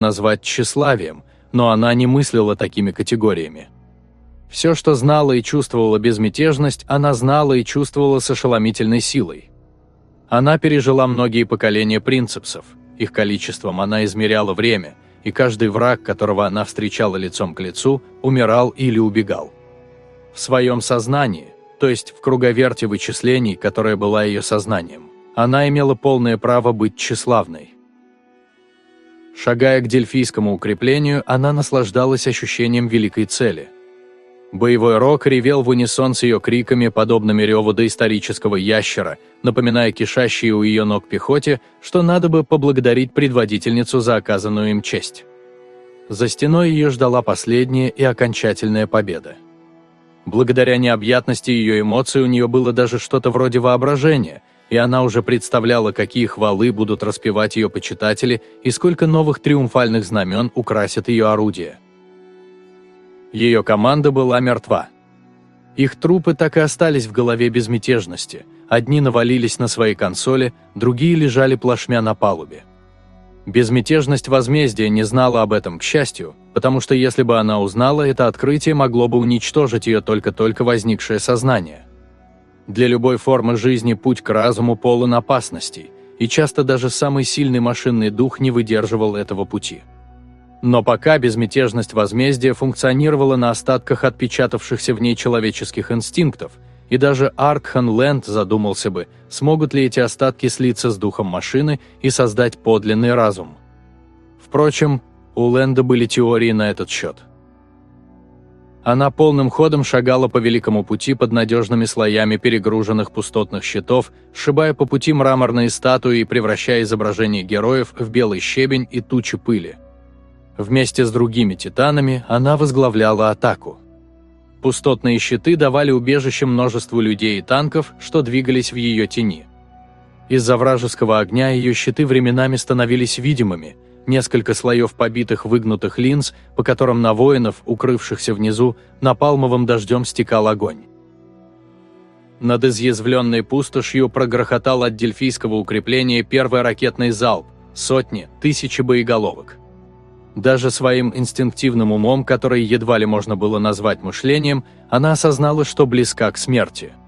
назвать тщеславием, но она не мыслила такими категориями. Все, что знала и чувствовала безмятежность, она знала и чувствовала с ошеломительной силой. Она пережила многие поколения принципсов, их количеством она измеряла время, и каждый враг, которого она встречала лицом к лицу, умирал или убегал. В своем сознании, то есть в круговерте вычислений, которая была ее сознанием, она имела полное право быть тщеславной. Шагая к дельфийскому укреплению, она наслаждалась ощущением великой цели. Боевой рок ревел в унисон с ее криками, подобными реву доисторического ящера, напоминая кишащие у ее ног пехоте, что надо бы поблагодарить предводительницу за оказанную им честь. За стеной ее ждала последняя и окончательная победа. Благодаря необъятности ее эмоций у нее было даже что-то вроде воображения – и она уже представляла, какие хвалы будут распевать ее почитатели и сколько новых триумфальных знамен украсят ее орудия. Ее команда была мертва. Их трупы так и остались в голове безмятежности. Одни навалились на свои консоли, другие лежали плашмя на палубе. Безмятежность возмездия не знала об этом, к счастью, потому что если бы она узнала, это открытие могло бы уничтожить ее только-только возникшее сознание. Для любой формы жизни путь к разуму полон опасностей, и часто даже самый сильный машинный дух не выдерживал этого пути. Но пока безмятежность возмездия функционировала на остатках отпечатавшихся в ней человеческих инстинктов, и даже Аркхан Лэнд задумался бы, смогут ли эти остатки слиться с духом машины и создать подлинный разум. Впрочем, у Лэнда были теории на этот счет. Она полным ходом шагала по великому пути под надежными слоями перегруженных пустотных щитов, сшибая по пути мраморные статуи и превращая изображения героев в белый щебень и тучи пыли. Вместе с другими титанами она возглавляла атаку. Пустотные щиты давали убежище множеству людей и танков, что двигались в ее тени. Из-за вражеского огня ее щиты временами становились видимыми – несколько слоев побитых выгнутых линз, по которым на воинов, укрывшихся внизу, напалмовым дождем стекал огонь. Над изъязвленной пустошью прогрохотал от дельфийского укрепления первый ракетный залп, сотни, тысячи боеголовок. Даже своим инстинктивным умом, который едва ли можно было назвать мышлением, она осознала, что близка к смерти –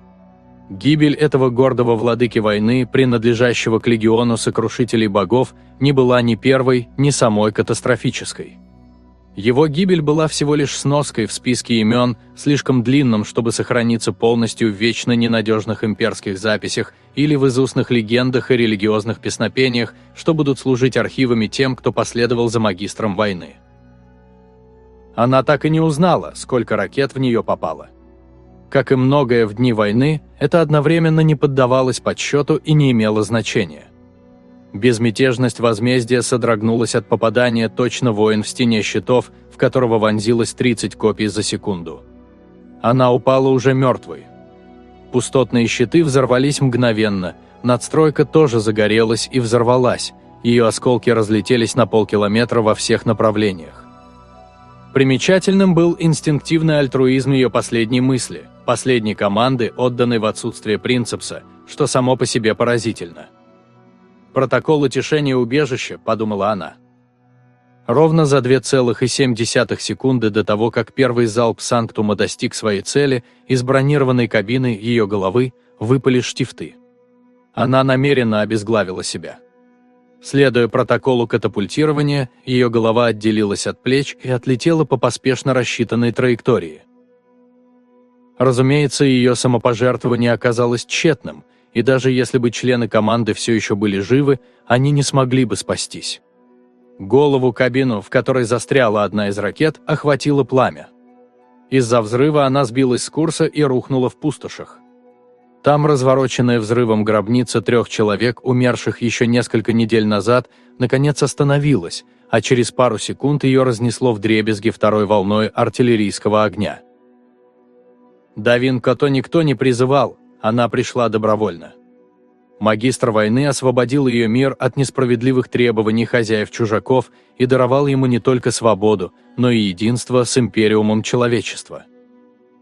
Гибель этого гордого владыки войны, принадлежащего к легиону сокрушителей богов, не была ни первой, ни самой катастрофической. Его гибель была всего лишь сноской в списке имен, слишком длинном, чтобы сохраниться полностью в вечно ненадежных имперских записях или в изустных легендах и религиозных песнопениях, что будут служить архивами тем, кто последовал за магистром войны. Она так и не узнала, сколько ракет в нее попало – как и многое в дни войны, это одновременно не поддавалось подсчету и не имело значения. Безмятежность возмездия содрогнулась от попадания точно воин в стене щитов, в которого вонзилось 30 копий за секунду. Она упала уже мертвой. Пустотные щиты взорвались мгновенно, надстройка тоже загорелась и взорвалась, ее осколки разлетелись на полкилометра во всех направлениях. Примечательным был инстинктивный альтруизм ее последней мысли – последней команды, отданной в отсутствие принципса, что само по себе поразительно. «Протокол утешения убежища», – подумала она. Ровно за 2,7 секунды до того, как первый залп Санктума достиг своей цели, из бронированной кабины ее головы выпали штифты. Она намеренно обезглавила себя. Следуя протоколу катапультирования, ее голова отделилась от плеч и отлетела по поспешно рассчитанной траектории. Разумеется, ее самопожертвование оказалось тщетным, и даже если бы члены команды все еще были живы, они не смогли бы спастись. Голову кабину, в которой застряла одна из ракет, охватило пламя. Из-за взрыва она сбилась с курса и рухнула в пустошах. Там развороченная взрывом гробница трех человек, умерших еще несколько недель назад, наконец остановилась, а через пару секунд ее разнесло в дребезги второй волной артиллерийского огня. Давинка то никто не призывал, она пришла добровольно. Магистр войны освободил ее мир от несправедливых требований хозяев-чужаков и даровал ему не только свободу, но и единство с империумом человечества.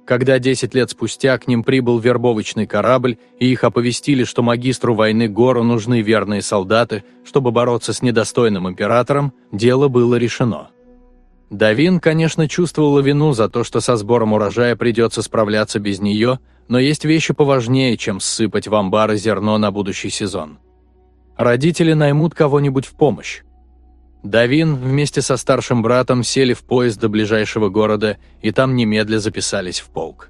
Когда 10 лет спустя к ним прибыл вербовочный корабль, и их оповестили, что магистру войны Гору нужны верные солдаты, чтобы бороться с недостойным императором, дело было решено. Давин, конечно, чувствовала вину за то, что со сбором урожая придется справляться без нее, но есть вещи поважнее, чем ссыпать в амбары зерно на будущий сезон. Родители наймут кого-нибудь в помощь. Давин вместе со старшим братом сели в поезд до ближайшего города и там немедля записались в полк.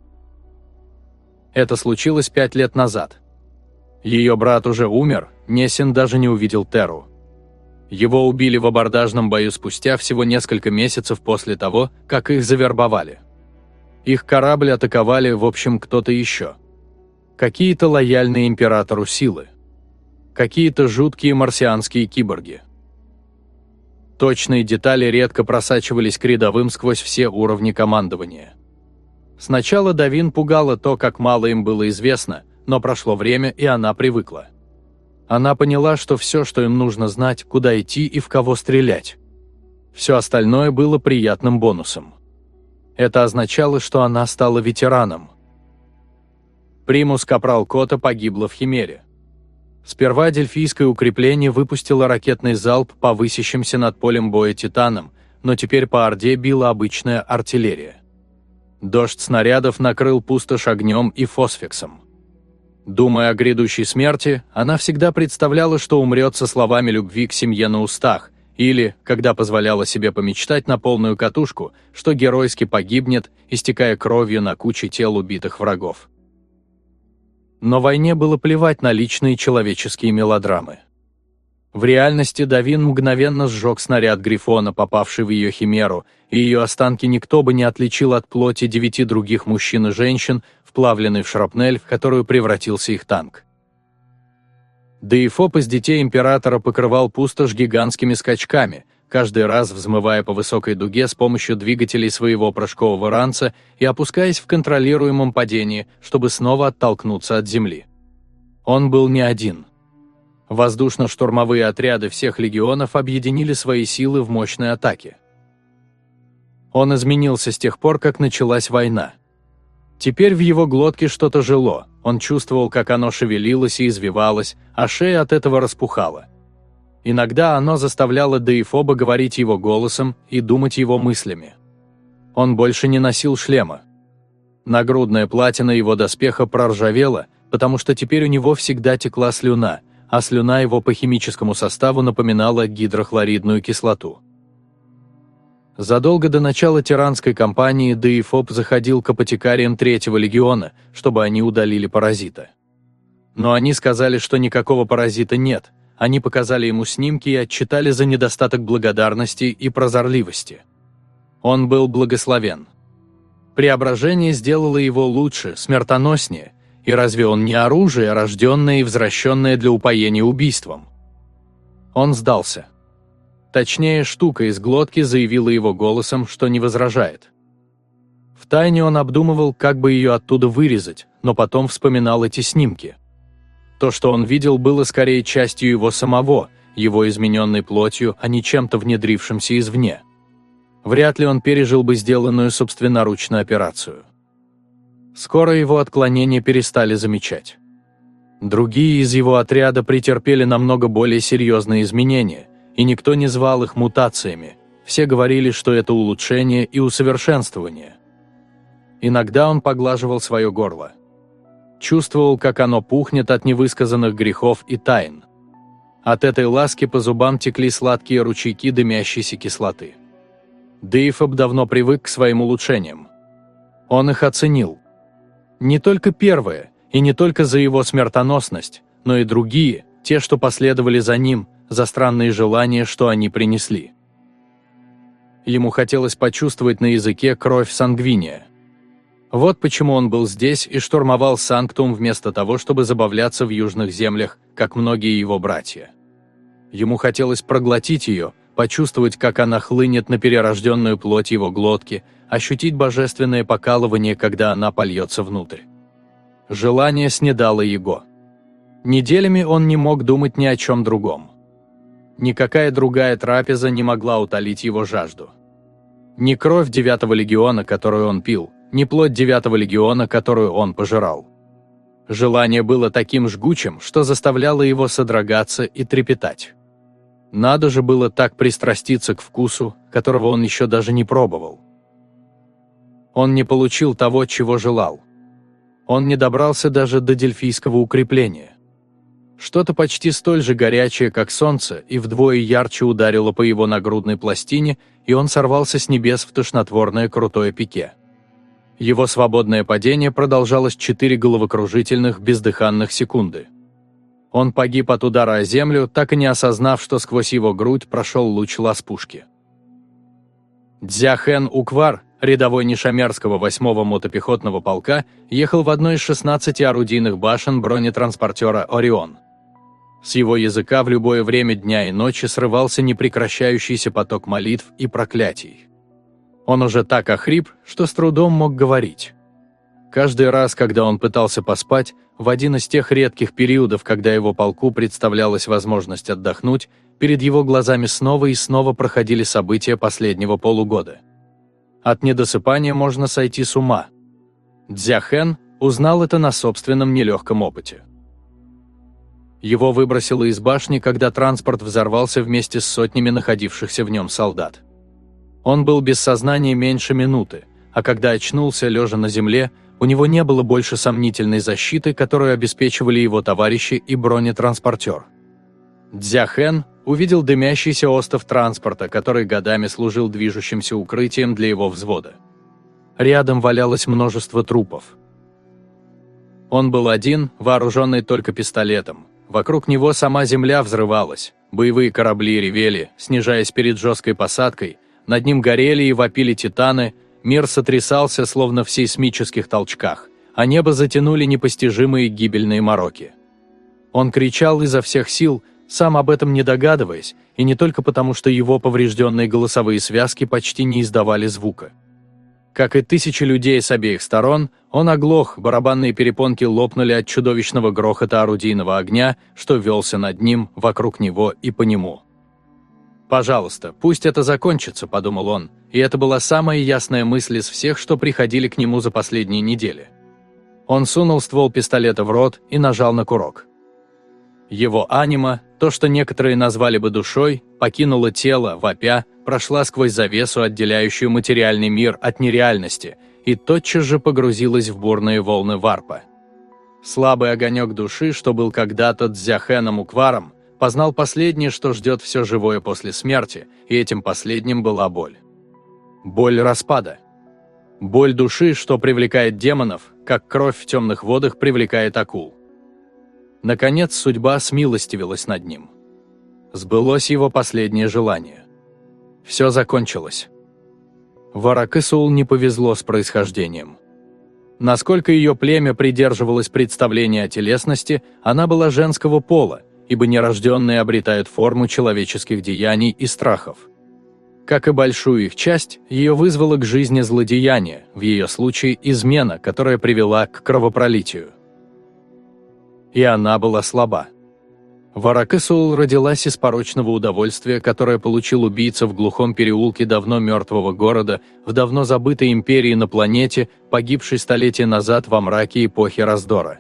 Это случилось пять лет назад. Ее брат уже умер, Несин даже не увидел Теру. Его убили в абордажном бою спустя всего несколько месяцев после того, как их завербовали. Их корабль атаковали, в общем, кто-то еще. Какие-то лояльные императору силы. Какие-то жуткие марсианские киборги. Точные детали редко просачивались к рядовым сквозь все уровни командования. Сначала Давин пугало то, как мало им было известно, но прошло время, и она привыкла. Она поняла, что все, что им нужно знать, куда идти и в кого стрелять. Все остальное было приятным бонусом. Это означало, что она стала ветераном. Примус Капрал Кота погибла в Химере. Сперва Дельфийское укрепление выпустило ракетный залп по высящимся над полем боя «Титанам», но теперь по Орде била обычная артиллерия. Дождь снарядов накрыл пустошь огнем и фосфексом. Думая о грядущей смерти, она всегда представляла, что умрет со словами любви к семье на устах, или, когда позволяла себе помечтать на полную катушку, что геройски погибнет, истекая кровью на куче тел убитых врагов. Но войне было плевать на личные человеческие мелодрамы. В реальности Давин мгновенно сжег снаряд Грифона, попавший в ее химеру, и ее останки никто бы не отличил от плоти девяти других мужчин и женщин, вплавленный в шрапнель, в которую превратился их танк. Да и фоп из детей императора покрывал пустошь гигантскими скачками – каждый раз взмывая по высокой дуге с помощью двигателей своего прыжкового ранца и опускаясь в контролируемом падении, чтобы снова оттолкнуться от земли. Он был не один. Воздушно-штурмовые отряды всех легионов объединили свои силы в мощной атаке. Он изменился с тех пор, как началась война. Теперь в его глотке что-то жило, он чувствовал, как оно шевелилось и извивалось, а шея от этого распухала – Иногда оно заставляло Деифоба говорить его голосом и думать его мыслями. Он больше не носил шлема. Нагрудная платина его доспеха проржавела, потому что теперь у него всегда текла слюна, а слюна его по химическому составу напоминала гидрохлоридную кислоту. Задолго до начала тиранской кампании Деифоб заходил к апотекариям Третьего легиона, чтобы они удалили паразита. Но они сказали, что никакого паразита нет – они показали ему снимки и отчитали за недостаток благодарности и прозорливости. Он был благословен. Преображение сделало его лучше, смертоноснее, и разве он не оружие, рожденное и возвращенное для упоения убийством? Он сдался. Точнее, штука из глотки заявила его голосом, что не возражает. Втайне он обдумывал, как бы ее оттуда вырезать, но потом вспоминал эти снимки – то, что он видел, было скорее частью его самого, его измененной плотью, а не чем-то внедрившимся извне. Вряд ли он пережил бы сделанную собственноручно операцию. Скоро его отклонения перестали замечать. Другие из его отряда претерпели намного более серьезные изменения, и никто не звал их мутациями, все говорили, что это улучшение и усовершенствование. Иногда он поглаживал свое горло. Чувствовал, как оно пухнет от невысказанных грехов и тайн. От этой ласки по зубам текли сладкие ручейки дымящейся кислоты. Дейфоб давно привык к своим улучшениям. Он их оценил. Не только первое, и не только за его смертоносность, но и другие, те, что последовали за ним, за странные желания, что они принесли. Ему хотелось почувствовать на языке кровь сангвиния. Вот почему он был здесь и штурмовал Санктум вместо того, чтобы забавляться в южных землях, как многие его братья. Ему хотелось проглотить ее, почувствовать, как она хлынет на перерожденную плоть его глотки, ощутить божественное покалывание, когда она польется внутрь. Желание снедало его. Неделями он не мог думать ни о чем другом. Никакая другая трапеза не могла утолить его жажду. Ни кровь девятого легиона, которую он пил – не плоть девятого легиона, которую он пожирал. Желание было таким жгучим, что заставляло его содрогаться и трепетать. Надо же было так пристраститься к вкусу, которого он еще даже не пробовал. Он не получил того, чего желал. Он не добрался даже до дельфийского укрепления. Что-то почти столь же горячее, как солнце, и вдвое ярче ударило по его нагрудной пластине, и он сорвался с небес в тошнотворное крутое пике. Его свободное падение продолжалось четыре головокружительных бездыханных секунды. Он погиб от удара о землю, так и не осознав, что сквозь его грудь прошел луч ласпушки. Дзяхэн Уквар, рядовой Нишамерского 8-го мотопехотного полка, ехал в одной из 16 орудийных башен бронетранспортера «Орион». С его языка в любое время дня и ночи срывался непрекращающийся поток молитв и проклятий. Он уже так охрип, что с трудом мог говорить. Каждый раз, когда он пытался поспать, в один из тех редких периодов, когда его полку представлялась возможность отдохнуть, перед его глазами снова и снова проходили события последнего полугода. От недосыпания можно сойти с ума. Дзяхэн узнал это на собственном нелегком опыте. Его выбросило из башни, когда транспорт взорвался вместе с сотнями находившихся в нем солдат. Он был без сознания меньше минуты, а когда очнулся, лежа на земле, у него не было больше сомнительной защиты, которую обеспечивали его товарищи и бронетранспортер. Дзяхэн увидел дымящийся остов транспорта, который годами служил движущимся укрытием для его взвода. Рядом валялось множество трупов. Он был один, вооруженный только пистолетом, Вокруг него сама земля взрывалась, боевые корабли ревели, снижаясь перед жесткой посадкой, над ним горели и вопили титаны, мир сотрясался, словно в сейсмических толчках, а небо затянули непостижимые гибельные мороки. Он кричал изо всех сил, сам об этом не догадываясь, и не только потому, что его поврежденные голосовые связки почти не издавали звука. Как и тысячи людей с обеих сторон, он оглох, барабанные перепонки лопнули от чудовищного грохота орудийного огня, что велся над ним, вокруг него и по нему. «Пожалуйста, пусть это закончится», – подумал он, и это была самая ясная мысль из всех, что приходили к нему за последние недели. Он сунул ствол пистолета в рот и нажал на курок. Его анима, то, что некоторые назвали бы душой, покинула тело, вопя, прошла сквозь завесу, отделяющую материальный мир от нереальности, и тотчас же погрузилась в бурные волны варпа. Слабый огонек души, что был когда-то Дзяхеном Укваром, познал последнее, что ждет все живое после смерти, и этим последним была боль. Боль распада. Боль души, что привлекает демонов, как кровь в темных водах привлекает акул. Наконец судьба смилостивилась над ним. Сбылось его последнее желание. Все закончилось. Варакысул не повезло с происхождением. Насколько ее племя придерживалось представления о телесности, она была женского пола, ибо нерожденные обретают форму человеческих деяний и страхов. Как и большую их часть, ее вызвало к жизни злодеяние, в ее случае измена, которая привела к кровопролитию и она была слаба. Варакесул родилась из порочного удовольствия, которое получил убийца в глухом переулке давно мертвого города, в давно забытой империи на планете, погибшей столетия назад во мраке эпохи раздора.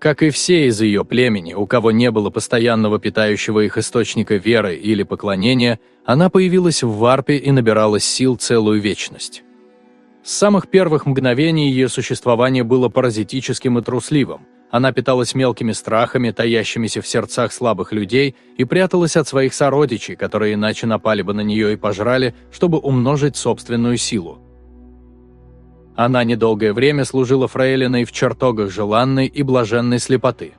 Как и все из ее племени, у кого не было постоянного питающего их источника веры или поклонения, она появилась в варпе и набиралась сил целую вечность. С самых первых мгновений ее существование было паразитическим и трусливым – она питалась мелкими страхами, таящимися в сердцах слабых людей, и пряталась от своих сородичей, которые иначе напали бы на нее и пожрали, чтобы умножить собственную силу. Она недолгое время служила фрейлиной в чертогах желанной и блаженной слепоты.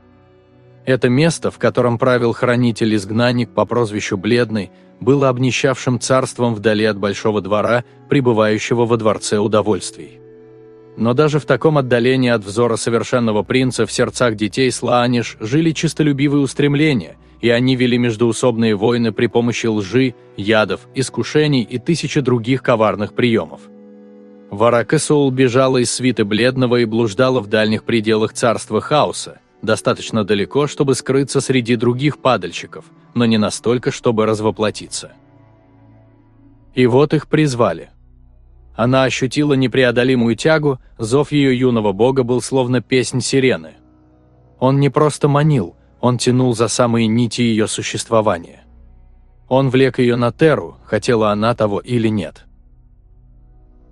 Это место, в котором правил хранитель-изгнанник по прозвищу Бледный, было обнищавшим царством вдали от большого двора, пребывающего во дворце удовольствий. Но даже в таком отдалении от взора совершенного принца в сердцах детей Слааниш жили чистолюбивые устремления, и они вели междуусобные войны при помощи лжи, ядов, искушений и тысячи других коварных приемов. Варакесул бежала из свиты Бледного и блуждала в дальних пределах царства хаоса, достаточно далеко, чтобы скрыться среди других падальщиков, но не настолько, чтобы развоплотиться. И вот их призвали – Она ощутила непреодолимую тягу, зов ее юного бога был словно песнь сирены. Он не просто манил, он тянул за самые нити ее существования. Он влек ее на Теру, хотела она того или нет.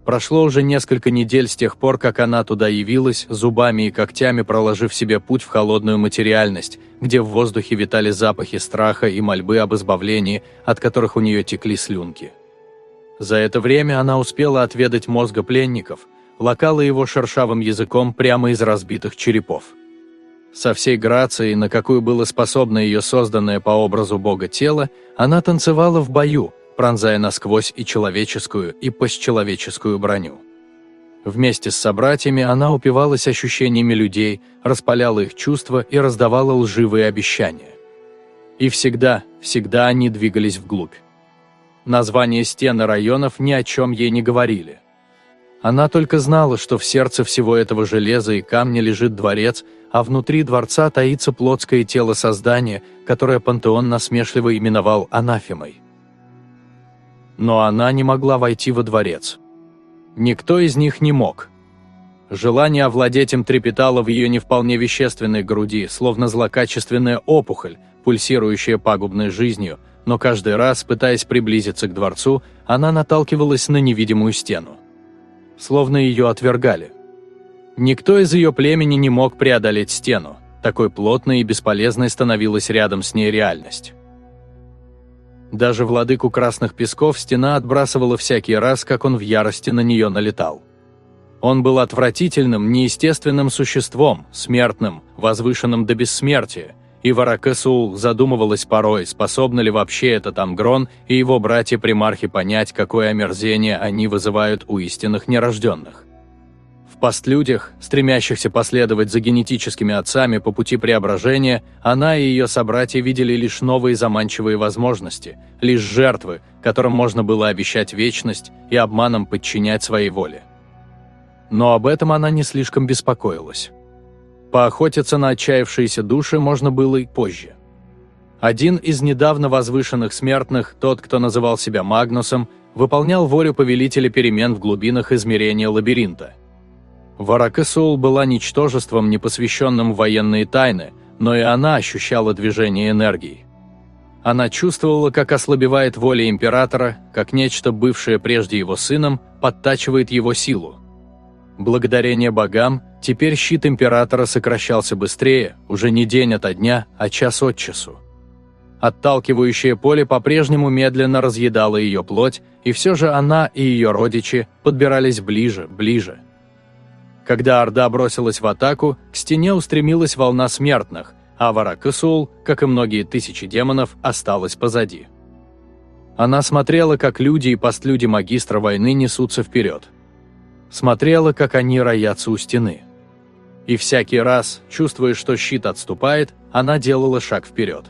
Прошло уже несколько недель с тех пор, как она туда явилась, зубами и когтями проложив себе путь в холодную материальность, где в воздухе витали запахи страха и мольбы об избавлении, от которых у нее текли слюнки. За это время она успела отведать мозга пленников, лакала его шершавым языком прямо из разбитых черепов. Со всей грацией, на какую было способно ее созданное по образу Бога тело, она танцевала в бою, пронзая насквозь и человеческую, и постчеловеческую броню. Вместе с собратьями она упивалась ощущениями людей, распаляла их чувства и раздавала лживые обещания. И всегда, всегда они двигались вглубь. Названия стены районов ни о чем ей не говорили. Она только знала, что в сердце всего этого железа и камня лежит дворец, а внутри дворца таится плотское тело создания, которое пантеон насмешливо именовал анафемой но она не могла войти во дворец. Никто из них не мог. Желание овладеть им трепетало в ее не вполне вещественной груди, словно злокачественная опухоль, пульсирующая пагубной жизнью, но каждый раз, пытаясь приблизиться к дворцу, она наталкивалась на невидимую стену. Словно ее отвергали. Никто из ее племени не мог преодолеть стену, такой плотной и бесполезной становилась рядом с ней реальность. Даже владыку Красных Песков стена отбрасывала всякий раз, как он в ярости на нее налетал. Он был отвратительным, неестественным существом, смертным, возвышенным до бессмертия, и Варакесул задумывалась порой, способны ли вообще этот Амгрон и его братья-примархи понять, какое омерзение они вызывают у истинных нерожденных постлюдях, стремящихся последовать за генетическими отцами по пути преображения, она и ее собратья видели лишь новые заманчивые возможности, лишь жертвы, которым можно было обещать вечность и обманом подчинять своей воле. Но об этом она не слишком беспокоилась. Поохотиться на отчаявшиеся души можно было и позже. Один из недавно возвышенных смертных, тот, кто называл себя Магнусом, выполнял волю повелителя перемен в глубинах измерения лабиринта – Варакесул была ничтожеством, не посвященным в военные тайны, но и она ощущала движение энергии. Она чувствовала, как ослабевает воля императора, как нечто, бывшее прежде его сыном, подтачивает его силу. Благодарение богам, теперь щит императора сокращался быстрее, уже не день ото дня, а час от часу. Отталкивающее поле по-прежнему медленно разъедало ее плоть, и все же она и ее родичи подбирались ближе, ближе – когда Орда бросилась в атаку, к стене устремилась волна смертных, а Варакасул, как и многие тысячи демонов, осталась позади. Она смотрела, как люди и постлюди магистра войны несутся вперед. Смотрела, как они роятся у стены. И всякий раз, чувствуя, что щит отступает, она делала шаг вперед.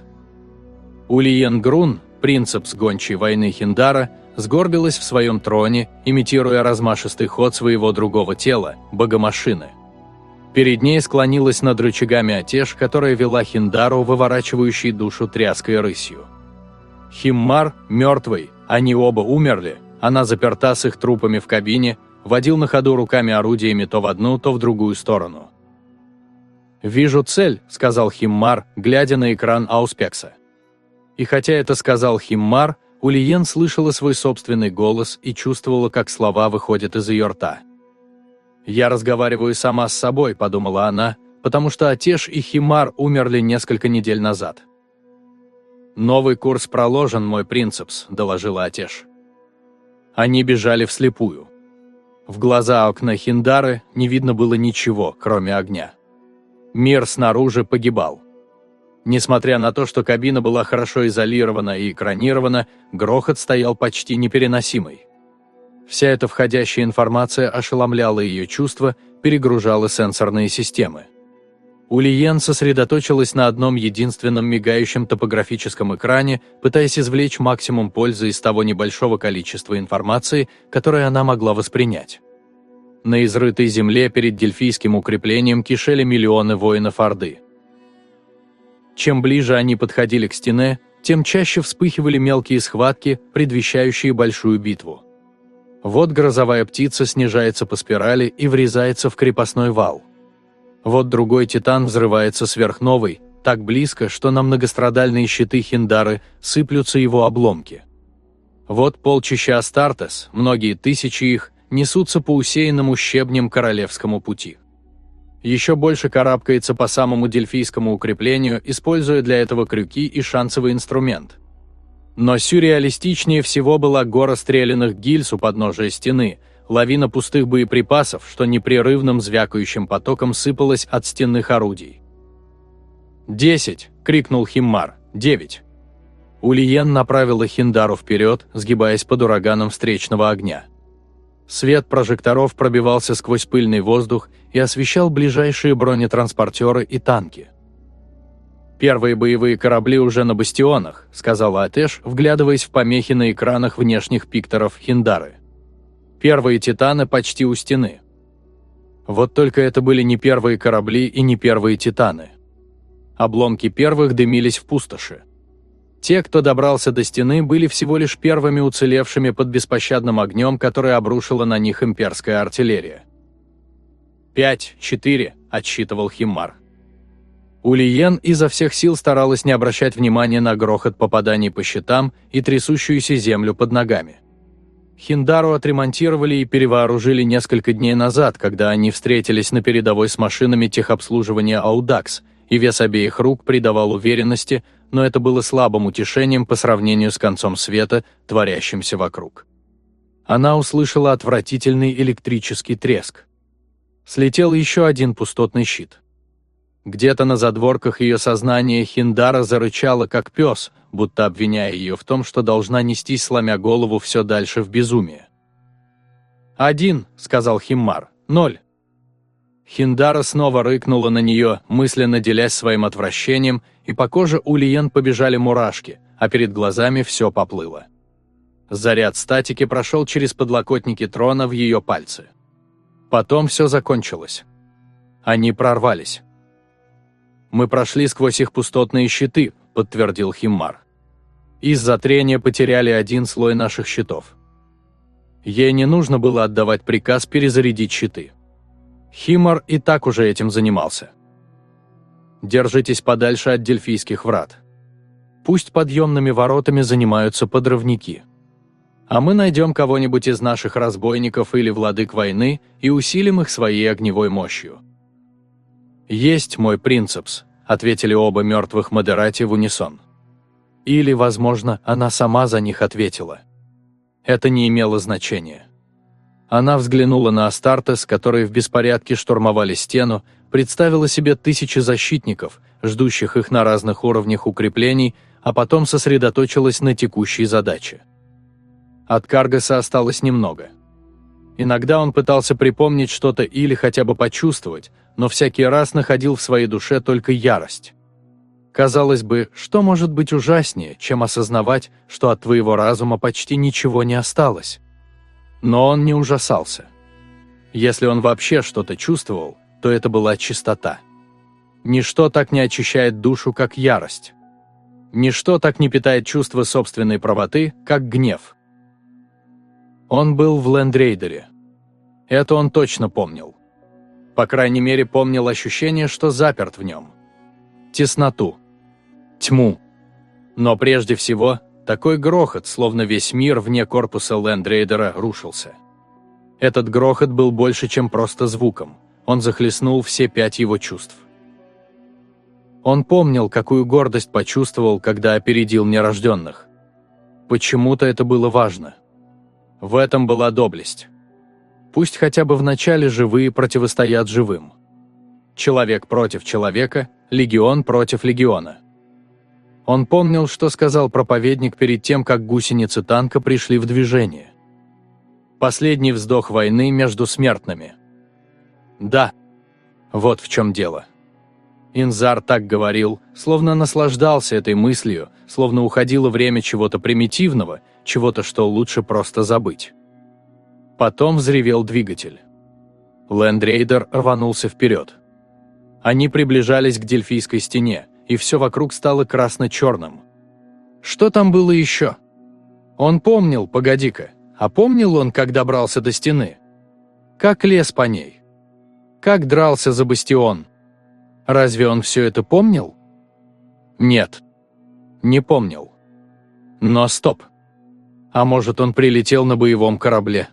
Улиен Грун, принцип гончей войны Хиндара, сгорбилась в своем троне, имитируя размашистый ход своего другого тела, богомашины. Перед ней склонилась над рычагами Отеж, которая вела Хиндару, выворачивающей душу тряской рысью. Химмар, мертвый, они оба умерли, она заперта с их трупами в кабине, водил на ходу руками орудиями то в одну, то в другую сторону. «Вижу цель», — сказал Химмар, глядя на экран Ауспекса. И хотя это сказал Химмар, Ульен слышала свой собственный голос и чувствовала, как слова выходят из ее рта. «Я разговариваю сама с собой», – подумала она, потому что Атеш и Химар умерли несколько недель назад. «Новый курс проложен, мой принцепс», – доложила Атеш. Они бежали вслепую. В глаза окна Хиндары не видно было ничего, кроме огня. Мир снаружи погибал. Несмотря на то, что кабина была хорошо изолирована и экранирована, грохот стоял почти непереносимый. Вся эта входящая информация ошеломляла ее чувства, перегружала сенсорные системы. Улиен сосредоточилась на одном единственном мигающем топографическом экране, пытаясь извлечь максимум пользы из того небольшого количества информации, которое она могла воспринять. На изрытой земле перед дельфийским укреплением кишели миллионы воинов Орды. Чем ближе они подходили к стене, тем чаще вспыхивали мелкие схватки, предвещающие большую битву. Вот грозовая птица снижается по спирали и врезается в крепостной вал. Вот другой титан взрывается сверхновой, так близко, что на многострадальные щиты Хиндары сыплются его обломки. Вот полчища Астартес, многие тысячи их, несутся по усеянному щебнем королевскому пути. Еще больше карабкается по самому дельфийскому укреплению, используя для этого крюки и шансовый инструмент. Но сюрреалистичнее всего была гора стрелянных гильз у подножия стены, лавина пустых боеприпасов, что непрерывным звякающим потоком сыпалась от стенных орудий. «Десять!» – крикнул Химмар. «Девять!» Ульен направила Хиндару вперед, сгибаясь под ураганом встречного огня. Свет прожекторов пробивался сквозь пыльный воздух и освещал ближайшие бронетранспортеры и танки. «Первые боевые корабли уже на бастионах», – сказала Атеш, вглядываясь в помехи на экранах внешних пикторов Хиндары. «Первые «Титаны» почти у стены». Вот только это были не первые корабли и не первые «Титаны». Обломки первых дымились в пустоши. Те, кто добрался до стены, были всего лишь первыми уцелевшими под беспощадным огнем, который обрушила на них имперская артиллерия. «Пять, четыре», – отсчитывал Химмар. Улиен изо всех сил старалась не обращать внимания на грохот попаданий по щитам и трясущуюся землю под ногами. Хиндару отремонтировали и перевооружили несколько дней назад, когда они встретились на передовой с машинами техобслуживания «Аудакс», и вес обеих рук придавал уверенности – но это было слабым утешением по сравнению с концом света, творящимся вокруг. Она услышала отвратительный электрический треск. Слетел еще один пустотный щит. Где-то на задворках ее сознания Хиндара зарычала, как пес, будто обвиняя ее в том, что должна нестись, сломя голову все дальше в безумие. «Один», — сказал Химмар, — «ноль». Хиндара снова рыкнула на нее, мысленно делясь своим отвращением, и по коже у Лиен побежали мурашки, а перед глазами все поплыло. Заряд статики прошел через подлокотники трона в ее пальцы. Потом все закончилось. Они прорвались. «Мы прошли сквозь их пустотные щиты», — подтвердил Химмар. «Из-за трения потеряли один слой наших щитов. Ей не нужно было отдавать приказ перезарядить щиты». Химар и так уже этим занимался. Держитесь подальше от дельфийских врат. Пусть подъемными воротами занимаются подрывники. А мы найдем кого-нибудь из наших разбойников или владык войны и усилим их своей огневой мощью. «Есть мой принципс», — ответили оба мертвых модерати в унисон. Или, возможно, она сама за них ответила. Это не имело значения. Она взглянула на Астартес, которые в беспорядке штурмовали стену, представила себе тысячи защитников, ждущих их на разных уровнях укреплений, а потом сосредоточилась на текущей задаче. От Каргаса осталось немного. Иногда он пытался припомнить что-то или хотя бы почувствовать, но всякий раз находил в своей душе только ярость. Казалось бы, что может быть ужаснее, чем осознавать, что от твоего разума почти ничего не осталось? Но он не ужасался. Если он вообще что-то чувствовал, то это была чистота. Ничто так не очищает душу, как ярость. Ничто так не питает чувство собственной правоты, как гнев. Он был в Лендрейдере. Это он точно помнил. По крайней мере, помнил ощущение, что заперт в нем. Тесноту. Тьму. Но прежде всего, такой грохот, словно весь мир вне корпуса Лендрейдера рушился. Этот грохот был больше, чем просто звуком. Он захлестнул все пять его чувств. Он помнил, какую гордость почувствовал, когда опередил нерожденных. Почему-то это было важно. В этом была доблесть. Пусть хотя бы вначале живые противостоят живым. Человек против человека, легион против легиона. Он помнил, что сказал проповедник перед тем, как гусеницы танка пришли в движение. Последний вздох войны между смертными. Да, вот в чем дело. Инзар так говорил, словно наслаждался этой мыслью, словно уходило время чего-то примитивного, чего-то, что лучше просто забыть. Потом взревел двигатель. Лендрейдер рванулся вперед. Они приближались к Дельфийской стене, и все вокруг стало красно-черным. Что там было еще? Он помнил, погоди-ка, А помнил он, как добрался до стены? Как лез по ней? Как дрался за бастион? Разве он все это помнил? Нет, не помнил. Но стоп. А может, он прилетел на боевом корабле?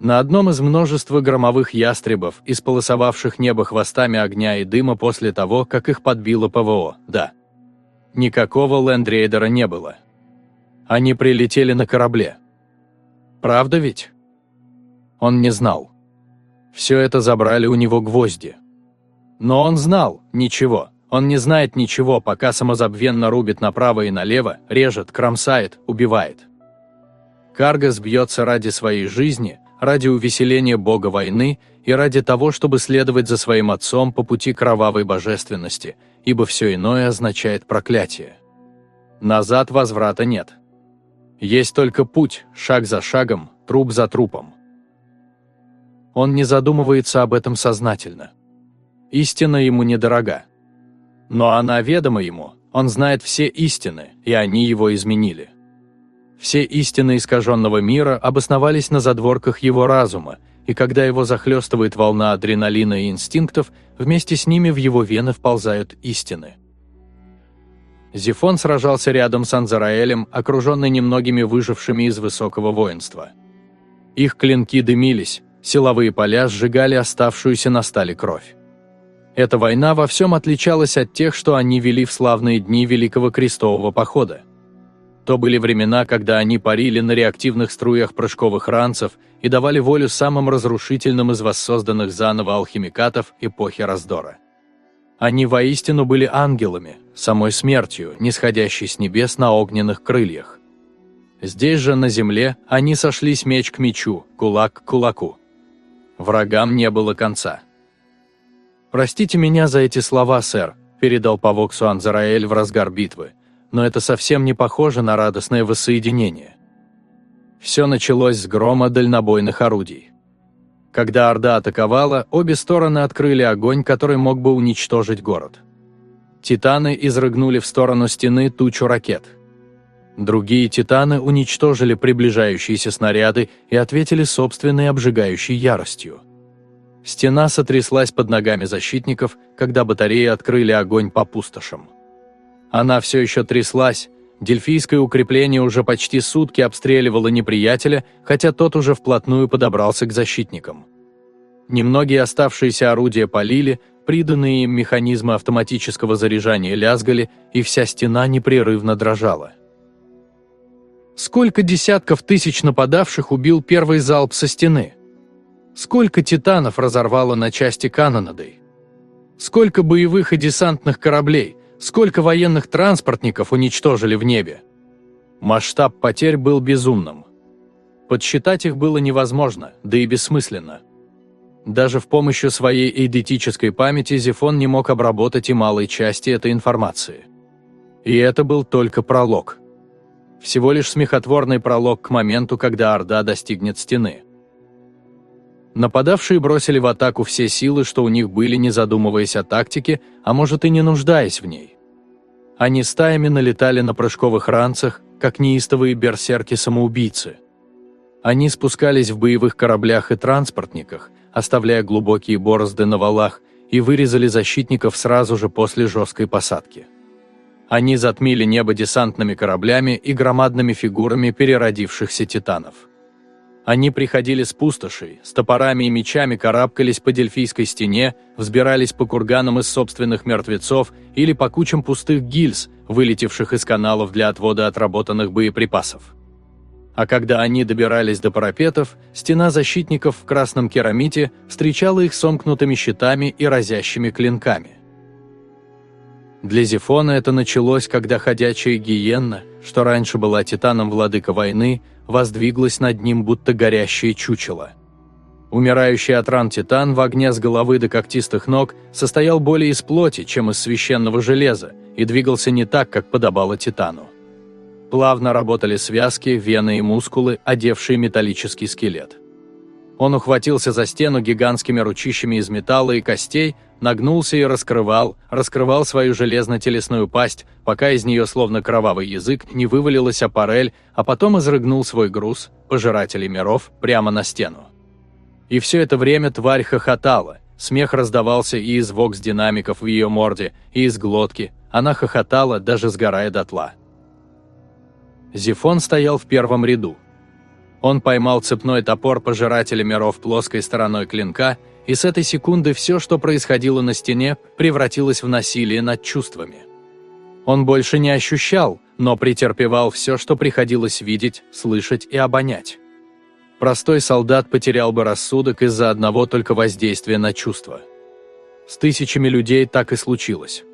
На одном из множества громовых ястребов, исполосовавших небо хвостами огня и дыма после того, как их подбило ПВО, да. Никакого лендрейдера не было. Они прилетели на корабле. Правда ведь? Он не знал. Все это забрали у него гвозди. Но он знал ничего. Он не знает ничего, пока самозабвенно рубит направо и налево, режет, кромсает, убивает. Каргас бьется ради своей жизни, ради увеселения бога войны и ради того, чтобы следовать за своим отцом по пути кровавой божественности, ибо все иное означает проклятие. Назад возврата нет. Есть только путь, шаг за шагом, труп за трупом. Он не задумывается об этом сознательно. Истина ему недорога. Но она ведома ему, он знает все истины, и они его изменили. Все истины искаженного мира обосновались на задворках его разума, и когда его захлестывает волна адреналина и инстинктов, вместе с ними в его вены вползают истины. Зифон сражался рядом с Анзараэлем, окруженный немногими выжившими из высокого воинства. Их клинки дымились, силовые поля сжигали оставшуюся на стали кровь. Эта война во всем отличалась от тех, что они вели в славные дни Великого Крестового Похода. То были времена, когда они парили на реактивных струях прыжковых ранцев и давали волю самым разрушительным из воссозданных заново алхимикатов эпохи раздора. Они воистину были ангелами, самой смертью, нисходящей с небес на огненных крыльях. Здесь же, на земле, они сошлись меч к мечу, кулак к кулаку. Врагам не было конца. «Простите меня за эти слова, сэр», – передал по Воксу в разгар битвы, но это совсем не похоже на радостное воссоединение. Все началось с грома дальнобойных орудий. Когда Орда атаковала, обе стороны открыли огонь, который мог бы уничтожить город. Титаны изрыгнули в сторону стены тучу ракет. Другие титаны уничтожили приближающиеся снаряды и ответили собственной обжигающей яростью. Стена сотряслась под ногами защитников, когда батареи открыли огонь по пустошам. Она все еще тряслась, дельфийское укрепление уже почти сутки обстреливало неприятеля, хотя тот уже вплотную подобрался к защитникам. Немногие оставшиеся орудия полили, приданные им механизмы автоматического заряжания лязгали, и вся стена непрерывно дрожала. Сколько десятков тысяч нападавших убил первый залп со стены? Сколько титанов разорвало на части канонадой? Сколько боевых и десантных кораблей, сколько военных транспортников уничтожили в небе? Масштаб потерь был безумным. Подсчитать их было невозможно, да и бессмысленно. Даже в помощью своей эйдетической памяти Зефон не мог обработать и малой части этой информации. И это был только пролог. Всего лишь смехотворный пролог к моменту, когда Орда достигнет стены. Нападавшие бросили в атаку все силы, что у них были, не задумываясь о тактике, а может и не нуждаясь в ней. Они стаями налетали на прыжковых ранцах, как неистовые берсерки-самоубийцы. Они спускались в боевых кораблях и транспортниках, оставляя глубокие борозды на валах, и вырезали защитников сразу же после жесткой посадки. Они затмили небо десантными кораблями и громадными фигурами переродившихся титанов. Они приходили с пустошей, с топорами и мечами карабкались по Дельфийской стене, взбирались по курганам из собственных мертвецов или по кучам пустых гильз, вылетевших из каналов для отвода отработанных боеприпасов. А когда они добирались до парапетов, стена защитников в красном керамите встречала их сомкнутыми щитами и разящими клинками. Для Зефона это началось, когда ходячая гиенна, что раньше была титаном владыка войны, воздвиглась над ним будто горящее чучело. Умирающий от ран титан в огне с головы до когтистых ног состоял более из плоти, чем из священного железа, и двигался не так, как подобало титану. Плавно работали связки, вены и мускулы, одевшие металлический скелет. Он ухватился за стену гигантскими ручищами из металла и костей, нагнулся и раскрывал, раскрывал свою железно-телесную пасть, пока из нее словно кровавый язык не вывалилась аппарель, а потом изрыгнул свой груз, пожирателей миров, прямо на стену. И все это время тварь хохотала, смех раздавался и из вокс-динамиков в ее морде, и из глотки, она хохотала, даже сгорая дотла. Зифон стоял в первом ряду. Он поймал цепной топор пожирателя миров плоской стороной клинка, и с этой секунды все, что происходило на стене, превратилось в насилие над чувствами. Он больше не ощущал, но претерпевал все, что приходилось видеть, слышать и обонять. Простой солдат потерял бы рассудок из-за одного только воздействия на чувства. С тысячами людей так и случилось.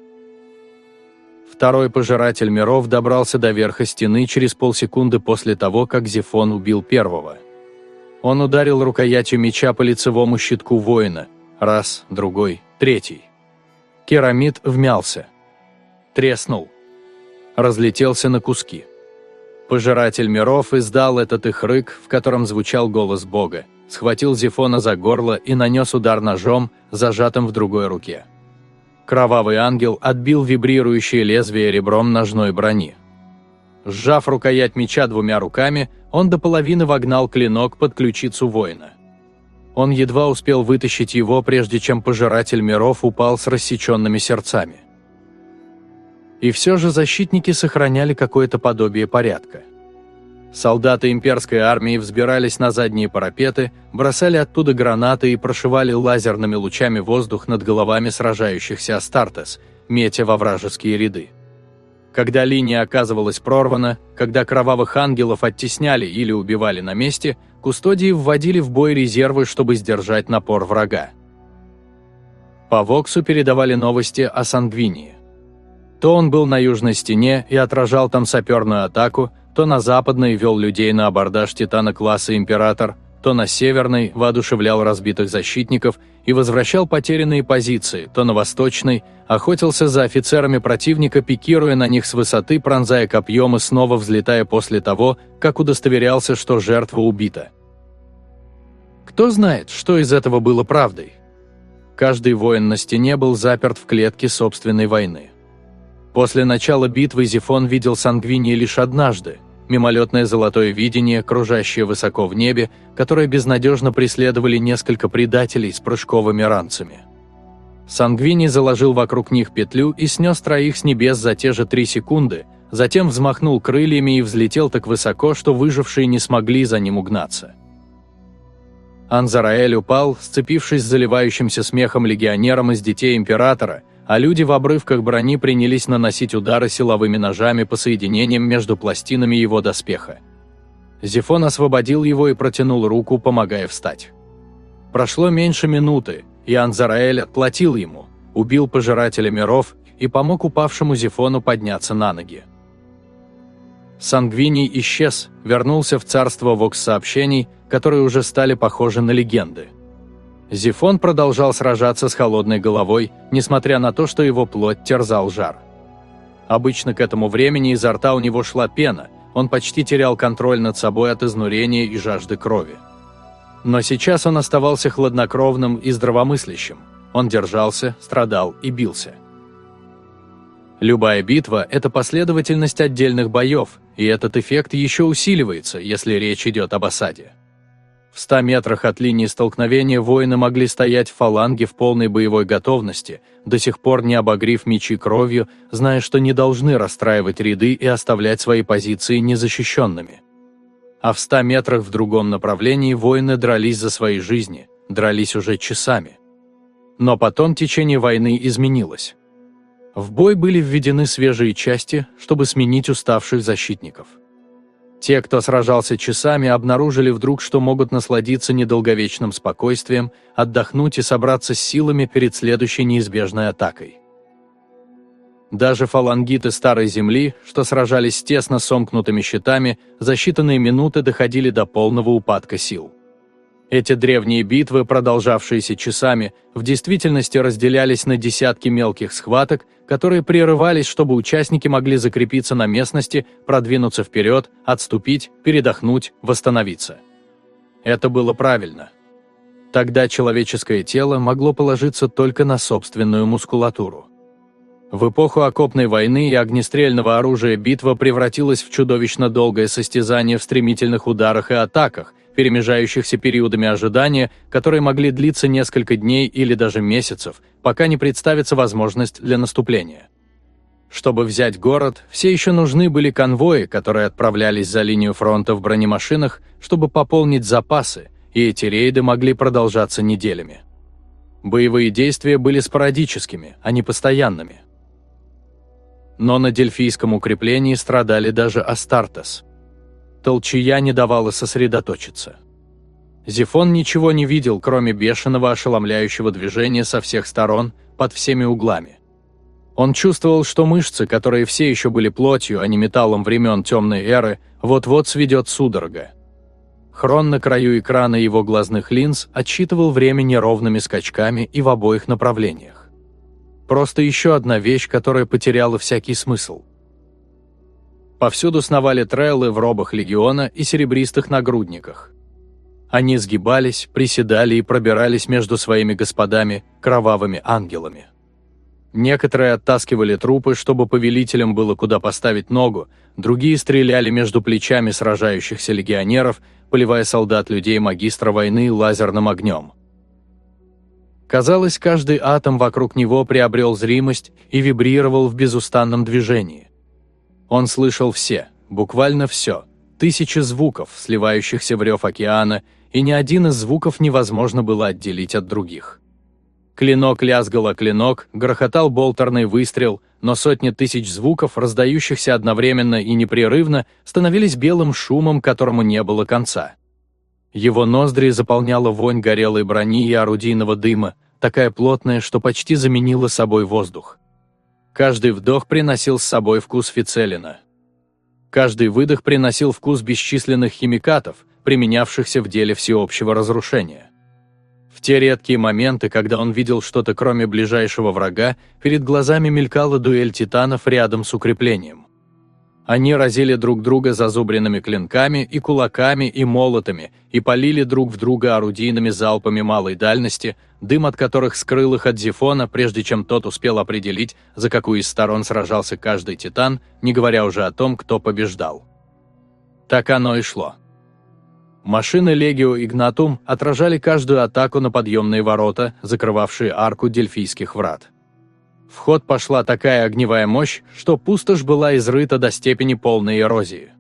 Второй пожиратель миров добрался до верха стены через полсекунды после того, как Зефон убил первого. Он ударил рукоятью меча по лицевому щитку воина. Раз, другой, третий. Керамид вмялся. Треснул. Разлетелся на куски. Пожиратель миров издал этот их рык, в котором звучал голос Бога, схватил Зефона за горло и нанес удар ножом, зажатым в другой руке. Кровавый ангел отбил вибрирующее лезвие ребром ножной брони. Сжав рукоять меча двумя руками, он до половины вогнал клинок под ключицу воина. Он едва успел вытащить его, прежде чем пожиратель миров упал с рассеченными сердцами. И все же защитники сохраняли какое-то подобие порядка. Солдаты имперской армии взбирались на задние парапеты, бросали оттуда гранаты и прошивали лазерными лучами воздух над головами сражающихся Астартес, метя во вражеские ряды. Когда линия оказывалась прорвана, когда кровавых ангелов оттесняли или убивали на месте, кустодии вводили в бой резервы, чтобы сдержать напор врага. По Воксу передавали новости о Сангвинии. То он был на южной стене и отражал там саперную атаку, то на западной вел людей на абордаж Титана класса «Император», то на северной воодушевлял разбитых защитников и возвращал потерянные позиции, то на восточной охотился за офицерами противника, пикируя на них с высоты, пронзая копьем и снова взлетая после того, как удостоверялся, что жертва убита. Кто знает, что из этого было правдой? Каждый воин на стене был заперт в клетке собственной войны. После начала битвы Зифон видел Сангвини лишь однажды, мимолетное золотое видение, кружащее высоко в небе, которое безнадежно преследовали несколько предателей с прыжковыми ранцами. Сангвини заложил вокруг них петлю и снес троих с небес за те же три секунды, затем взмахнул крыльями и взлетел так высоко, что выжившие не смогли за ним угнаться. Анзараэль упал, сцепившись с заливающимся смехом легионером из детей Императора, а люди в обрывках брони принялись наносить удары силовыми ножами по соединениям между пластинами его доспеха. Зефон освободил его и протянул руку, помогая встать. Прошло меньше минуты, и Анзараэль отплатил ему, убил пожирателя миров и помог упавшему Зефону подняться на ноги. Сангвиний исчез, вернулся в царство вокс-сообщений, которые уже стали похожи на легенды – Зифон продолжал сражаться с холодной головой, несмотря на то, что его плоть терзал жар. Обычно к этому времени изо рта у него шла пена, он почти терял контроль над собой от изнурения и жажды крови. Но сейчас он оставался хладнокровным и здравомыслящим. Он держался, страдал и бился. Любая битва – это последовательность отдельных боев, и этот эффект еще усиливается, если речь идет об осаде. В ста метрах от линии столкновения воины могли стоять в фаланге в полной боевой готовности, до сих пор не обогрив мечи кровью, зная, что не должны расстраивать ряды и оставлять свои позиции незащищенными. А в ста метрах в другом направлении воины дрались за свои жизни, дрались уже часами. Но потом течение войны изменилось. В бой были введены свежие части, чтобы сменить уставших защитников. Те, кто сражался часами, обнаружили вдруг, что могут насладиться недолговечным спокойствием, отдохнуть и собраться с силами перед следующей неизбежной атакой. Даже фалангиты Старой Земли, что сражались тесно сомкнутыми щитами, за считанные минуты доходили до полного упадка сил. Эти древние битвы, продолжавшиеся часами, в действительности разделялись на десятки мелких схваток, которые прерывались, чтобы участники могли закрепиться на местности, продвинуться вперед, отступить, передохнуть, восстановиться. Это было правильно. Тогда человеческое тело могло положиться только на собственную мускулатуру. В эпоху окопной войны и огнестрельного оружия битва превратилась в чудовищно долгое состязание в стремительных ударах и атаках, перемежающихся периодами ожидания, которые могли длиться несколько дней или даже месяцев, пока не представится возможность для наступления. Чтобы взять город, все еще нужны были конвои, которые отправлялись за линию фронта в бронемашинах, чтобы пополнить запасы, и эти рейды могли продолжаться неделями. Боевые действия были спорадическими, а не постоянными. Но на Дельфийском укреплении страдали даже Астартес. Толчия не давала сосредоточиться. Зефон ничего не видел, кроме бешеного ошеломляющего движения со всех сторон, под всеми углами. Он чувствовал, что мышцы, которые все еще были плотью, а не металлом времен темной эры, вот-вот сведет судорога. Хрон на краю экрана его глазных линз отсчитывал время неровными скачками и в обоих направлениях. Просто еще одна вещь, которая потеряла всякий смысл. Повсюду сновали трейлы в робах легиона и серебристых нагрудниках. Они сгибались, приседали и пробирались между своими господами, кровавыми ангелами. Некоторые оттаскивали трупы, чтобы повелителям было куда поставить ногу, другие стреляли между плечами сражающихся легионеров, поливая солдат людей магистра войны лазерным огнем. Казалось, каждый атом вокруг него приобрел зримость и вибрировал в безустанном движении. Он слышал все, буквально все, тысячи звуков, сливающихся в рев океана, и ни один из звуков невозможно было отделить от других. Клинок лязгал клинок, грохотал болтерный выстрел, но сотни тысяч звуков, раздающихся одновременно и непрерывно, становились белым шумом, которому не было конца. Его ноздри заполняла вонь горелой брони и орудийного дыма, такая плотная, что почти заменила собой воздух. Каждый вдох приносил с собой вкус фицелина. Каждый выдох приносил вкус бесчисленных химикатов, применявшихся в деле всеобщего разрушения. В те редкие моменты, когда он видел что-то кроме ближайшего врага, перед глазами мелькала дуэль титанов рядом с укреплением. Они разили друг друга зазубренными клинками и кулаками и молотами и полили друг в друга орудийными залпами малой дальности, дым от которых скрыл их от Зефона, прежде чем тот успел определить, за какую из сторон сражался каждый титан, не говоря уже о том, кто побеждал. Так оно и шло. Машины Легио Игнатум отражали каждую атаку на подъемные ворота, закрывавшие арку Дельфийских врат. В ход пошла такая огневая мощь, что пустошь была изрыта до степени полной эрозии.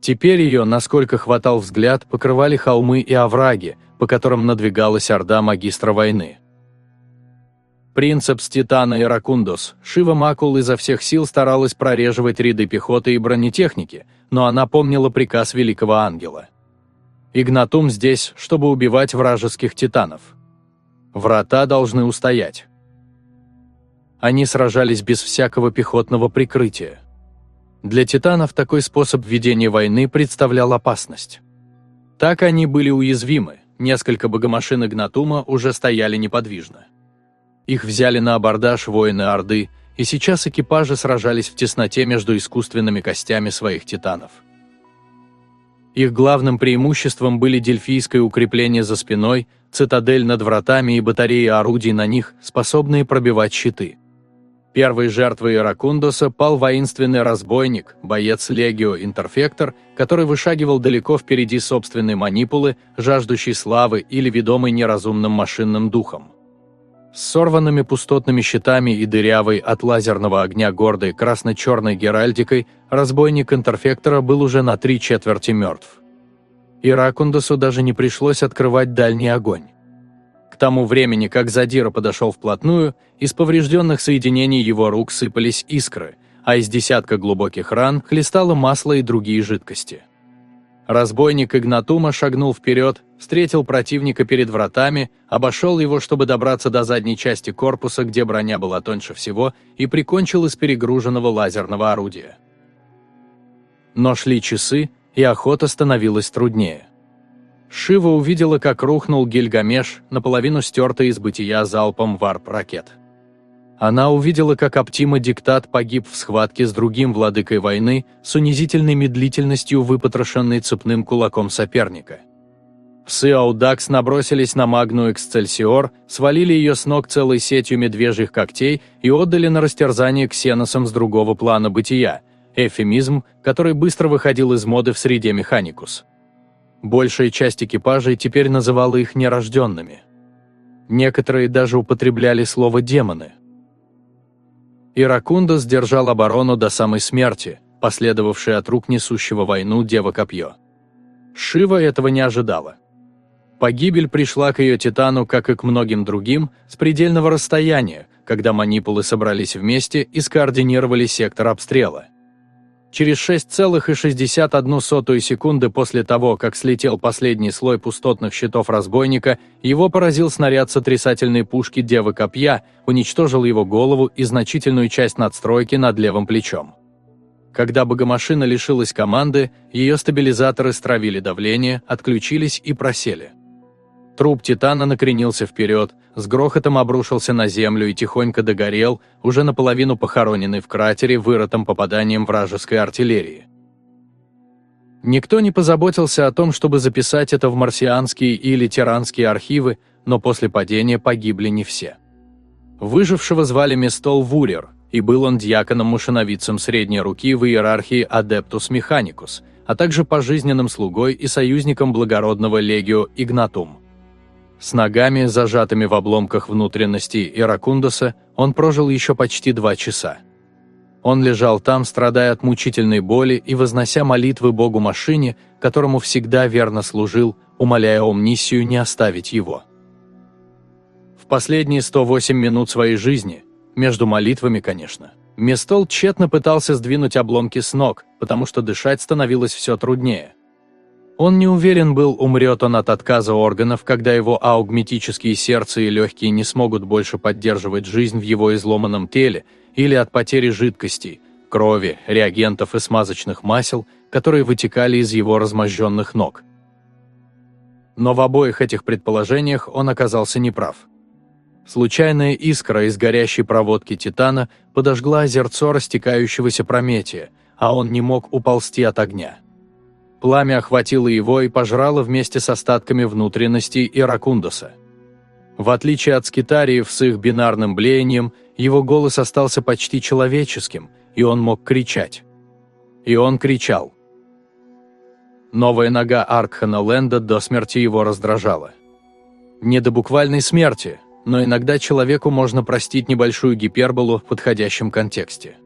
Теперь ее, насколько хватал взгляд, покрывали холмы и овраги, по которым надвигалась орда магистра войны. Принцепс Титана Иракундус, Шива Макул изо всех сил старалась прореживать ряды пехоты и бронетехники, но она помнила приказ Великого Ангела – Игнатум здесь, чтобы убивать вражеских титанов. Врата должны устоять. Они сражались без всякого пехотного прикрытия. Для титанов такой способ ведения войны представлял опасность. Так они были уязвимы, несколько богомашин Игнатума уже стояли неподвижно. Их взяли на абордаж воины Орды, и сейчас экипажи сражались в тесноте между искусственными костями своих титанов – их главным преимуществом были дельфийское укрепление за спиной, цитадель над вратами и батареи орудий на них, способные пробивать щиты. Первой жертвой Иракундоса пал воинственный разбойник, боец Легио Интерфектор, который вышагивал далеко впереди собственной манипулы, жаждущей славы или ведомой неразумным машинным духом. С сорванными пустотными щитами и дырявой от лазерного огня гордой красно-черной геральдикой разбойник интерфектора был уже на три четверти мертв. Иракундасу даже не пришлось открывать дальний огонь. Тому времени, как Задира подошел вплотную, из поврежденных соединений его рук сыпались искры, а из десятка глубоких ран хлестало масло и другие жидкости. Разбойник Игнатума шагнул вперед, встретил противника перед вратами, обошел его, чтобы добраться до задней части корпуса, где броня была тоньше всего, и прикончил из перегруженного лазерного орудия. Но шли часы, и охота становилась труднее. Шива увидела, как рухнул Гильгамеш, наполовину стертый из бытия залпом варп-ракет. Она увидела, как Оптима Диктат погиб в схватке с другим владыкой войны с унизительной медлительностью, выпотрошенной цепным кулаком соперника. Псы Аудакс набросились на Магну Эксцельсиор, свалили ее с ног целой сетью медвежьих когтей и отдали на растерзание ксеносам с другого плана бытия, эфемизм, который быстро выходил из моды в среде механикус. Большая часть экипажей теперь называла их нерожденными. Некоторые даже употребляли слово «демоны». Иракундас держал оборону до самой смерти, последовавшей от рук несущего войну Дева Копье. Шива этого не ожидала. Погибель пришла к ее Титану, как и к многим другим, с предельного расстояния, когда манипулы собрались вместе и скоординировали сектор обстрела. Через 6,61 секунды после того, как слетел последний слой пустотных щитов разбойника, его поразил снаряд сотрясательной пушки Девы Копья, уничтожил его голову и значительную часть надстройки над левым плечом. Когда богомашина лишилась команды, ее стабилизаторы стравили давление, отключились и просели. Труп Титана накренился вперед, с грохотом обрушился на землю и тихонько догорел, уже наполовину похороненный в кратере вырытым попаданием вражеской артиллерии. Никто не позаботился о том, чтобы записать это в марсианские или тиранские архивы, но после падения погибли не все. Выжившего звали Местол Вурер, и был он дьяконом-машиновицем средней руки в иерархии Адептус Механикус, а также пожизненным слугой и союзником благородного Легио Игнатум. С ногами, зажатыми в обломках внутренности Иракундуса, он прожил еще почти два часа. Он лежал там, страдая от мучительной боли и вознося молитвы Богу-машине, которому всегда верно служил, умоляя Омнисию не оставить его. В последние 108 минут своей жизни, между молитвами, конечно, Местол тщетно пытался сдвинуть обломки с ног, потому что дышать становилось все труднее. Он не уверен был, умрет он от отказа органов, когда его аугметические сердце и легкие не смогут больше поддерживать жизнь в его изломанном теле, или от потери жидкостей, крови, реагентов и смазочных масел, которые вытекали из его разможженных ног. Но в обоих этих предположениях он оказался неправ. Случайная искра из горящей проводки Титана подожгла озерцо растекающегося Прометия, а он не мог уползти от огня. Пламя охватило его и пожрало вместе с остатками внутренностей Иракундуса. В отличие от скитариев с их бинарным блеянием, его голос остался почти человеческим, и он мог кричать. И он кричал. Новая нога Аркхана Ленда до смерти его раздражала. Не до буквальной смерти, но иногда человеку можно простить небольшую гиперболу в подходящем контексте.